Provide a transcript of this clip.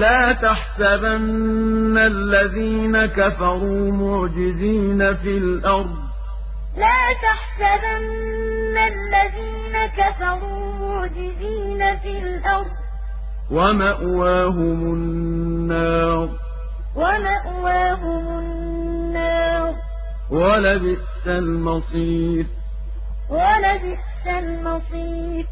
لا تحسبن الذين كفروا معجزين في الأرض. لا تحسبن الذين كفروا معجزين في الأرض. ومأواهم النار. ومأواهم النار. ولبئس المصير. ولبئس المصير.